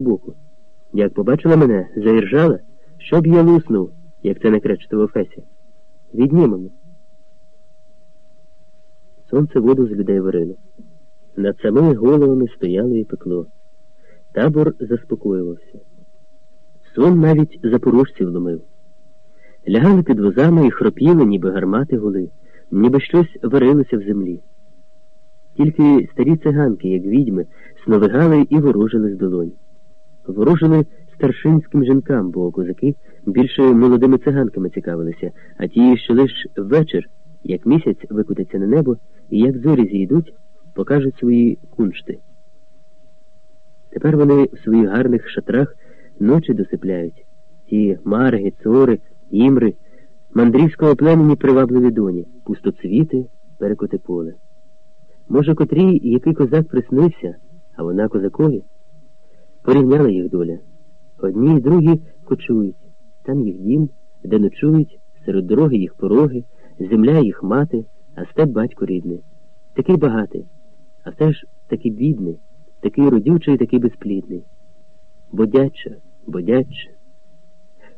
боку. Як побачила мене, заіржала, щоб я луснув, як це накречето в Фесі. Віднімемо. Сонце воду з людей варило. Над самими головами стояло і пекло. Табор заспокоювався. Сон навіть запорожців ломив. Лягали під возами і хропіли, ніби гармати гули, ніби щось варилося в землі. Тільки старі циганки, як відьми, сновигали і ворожили з долонь. Ворожили старшинським жінкам, бо козаки більше молодими циганками цікавилися, а ті, що лиш вечір, як місяць викотиться на небо, і як зорі зійдуть, покажуть свої куншти. Тепер вони в своїх гарних шатрах ночі досипляють. Ті марги, цори, імри, мандрівського племені привабливі доні, пустоцвіти, перекоти поле. Може, котрій який козак приснився, а вона козакові. Порівняла їх доля. Одні й другі кочують, там їх дім, де ночують, серед дороги їх пороги, земля їх мати, а степ батько рідний. Такий багатий, а все ж такий бідний, такий родючий, такий безплідний. Бодяча, бодяча.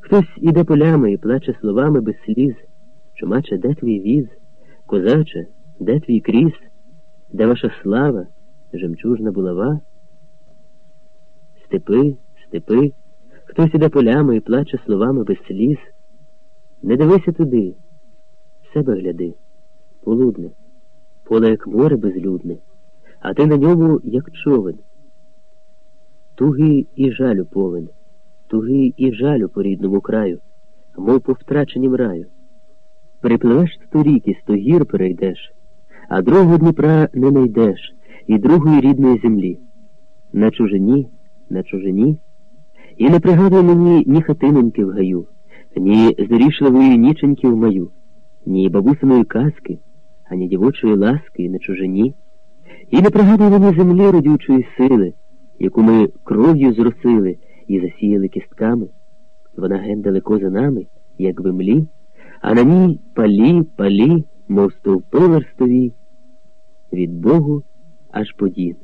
Хтось іде полями і плаче словами без сліз. Чумаче, де твій віз? Козаче, де твій кріс? Де ваша слава, жемчужна булава? Степи, степи, хтось іде полями і плаче словами без сліз. Не дивися туди, себе гляди, полудне, поле, як море безлюдне, а ти на ньому, як човен. Тугий і жалю повен, тугий і жалю по рідному краю, мов по втраченім раю. Перепливеш сто ріки, сто гір перейдеш, а другого Дніпра не найдеш і другої рідної землі. На чужині на чужині, і не пригадує мені ні хатиноньки в гаю, ні зорішливої ніченьки в маю, ні бабусиної казки, ані дівочої ласки на чужині, і не пригадує мені землі родючої сили, яку ми кров'ю зросили і засіяли кістками. Вона ген далеко за нами, як в млі, а на ній палі, палі, мов стовпи верстові, від Богу аж подін.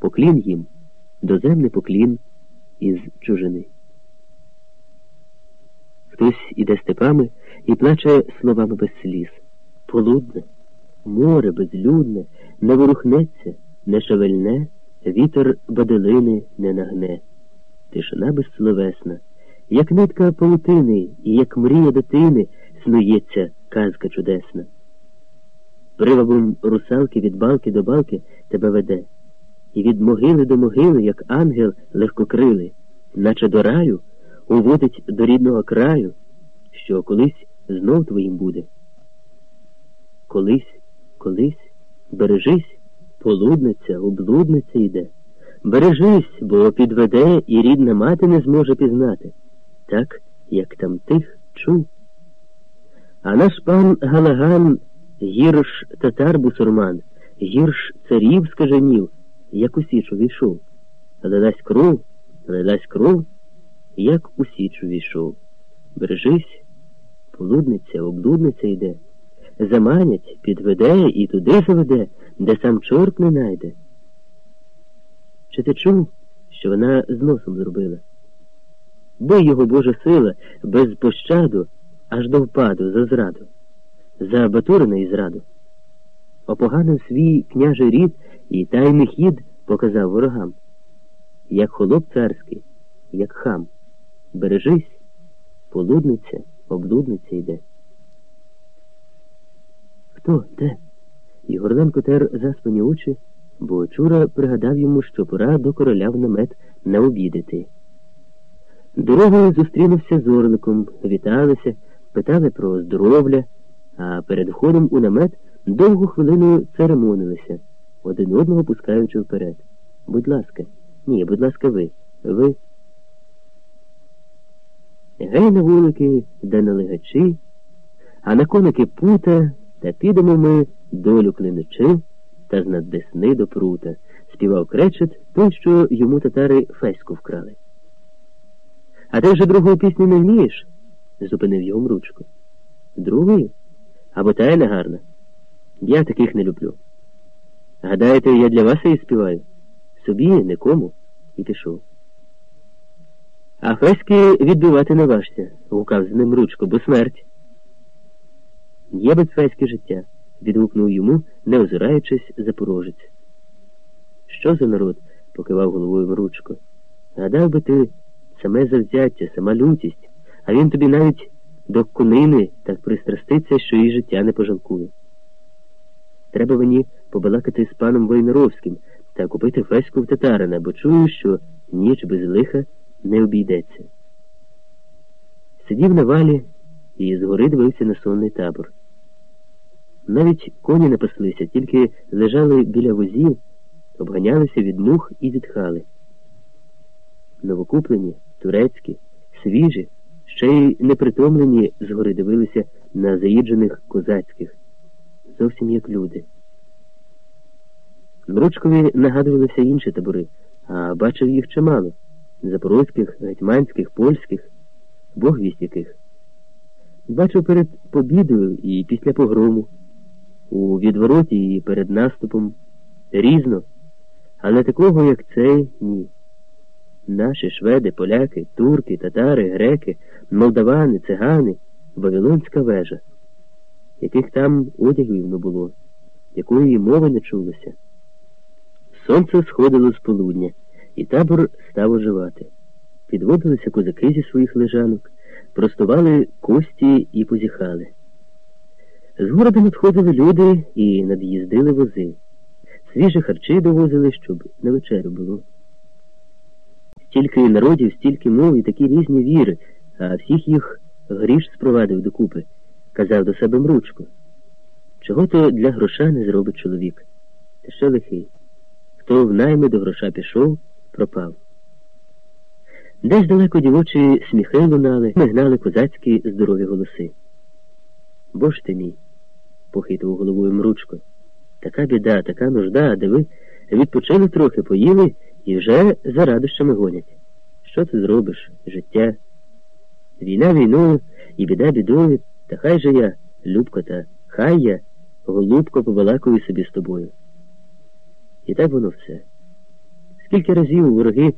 Поклін їм доземний поклін із чужини. Хтось іде степами і плаче словами без сліз. Полудне, море безлюдне, не ворухнеться, не шевельне, вітер баделини не нагне. Тишина безсловесна, як нитка паутини і як мрія дитини снується казка чудесна. Привабом русалки від балки до балки тебе веде і від могили до могили, як ангел легкокрилий, наче до раю, уводить до рідного краю, що колись знов твоїм буде. Колись, колись, бережись, полудниця, облудниця йде. Бережись, бо підведе і рідна мати не зможе пізнати, так, як там тих чув. А наш пан Галаган гірш татар бусурман, гірш царів скаженів як у січ увійшов. Лилась кров, лилась кров, як у січ увійшов. Бережись, полудниця, облудниця йде. Заманять, підведе і туди заведе, де сам чорт не найде. Чи ти чув, що вона з носом зробила? Бий його Божа сила без пощаду аж до впаду за зраду, за батуриної зраду. Опоганив свій княжий рід і тайний хід показав ворогам. Як холоп царський, як хам. Бережись, полудниця, облудниця йде. Хто де? Ігорленко тер заспані очі, бо Чура пригадав йому, що пора до короля в намет наобідати. Дорогою зустрінувся з Орликом, віталися, питали про здоров'я, а перед входом у намет довгу хвилину церемонилися один одного пускаючи вперед. Будь ласка, ні, будь ласка, ви. Ви. Гей на вулики, де налегачі, а на коники пута, та підемо ми долю клиничи та з над десни до прута, співав кречет той, що йому татари феську вкрали. А ти вже другої пісні не вмієш? зупинив його мручко. Другої? Або та й не гарна. Я таких не люблю. Гадаєте, я для вас її співаю? Собі, нікому. І пішов. А феськи відбивати не важся, гукав з ним ручко, бо смерть. Є без феськи життя, відгукнув йому, не озираючись, запорожець. Що за народ? покивав головою Мручко. Гадав би ти саме завзяття, сама лютість, а він тобі навіть до конини так пристраститься, що її життя не пожалкує. Треба мені побалакати з паном Войнаровським та купити феську в татарина, бо чую, що ніч без лиха не обійдеться. Сидів на валі і згори дивився на сонний табор. Навіть коні не паслися, тільки лежали біля возів, обганялися від мух і відхали. Новокуплені, турецькі, свіжі, ще й непритомлені згори дивилися на заїджених козацьких, зовсім як люди. Мручкові нагадувалися інші табори, а бачив їх чимало запорозьких, гетьманських, польських, бог вість яких. Бачив перед побідою і після погрому, у відвороті і перед наступом різно, але такого, як цей, ні. Наші шведи, поляки, турки, татари, греки, молдавани, цигани, Вавилонська вежа, яких там одягів не було, якої мови не чулося. Сонце сходило з полудня, і табор став оживати. Підводилися козаки зі своїх лежанок, простували кості і позіхали. З города надходили люди і над'їздили вози. Свіжі харчі довозили, щоб на вечерю було. Стільки народів, стільки мов і такі різні віри, а всіх їх гріш спровадив докупи, казав до себе Мручко. Чого то для гроша не зробить чоловік, та ще лихий. Хто в найми до гроша пішов, пропав. Десь далеко дівочі сміхи лунали, ми гнали козацькі здорові голоси. Бо ж ти мій, похитував головою Мручко. Така біда, така нужда, де ви відпочили трохи, поїли і вже за радощами гонять. Що ти зробиш? Життя? Війна війною і біда бідою, та хай же я, Любко, та хай я, голубко побалакую собі з тобою. І так воно все. Скільки разів вороги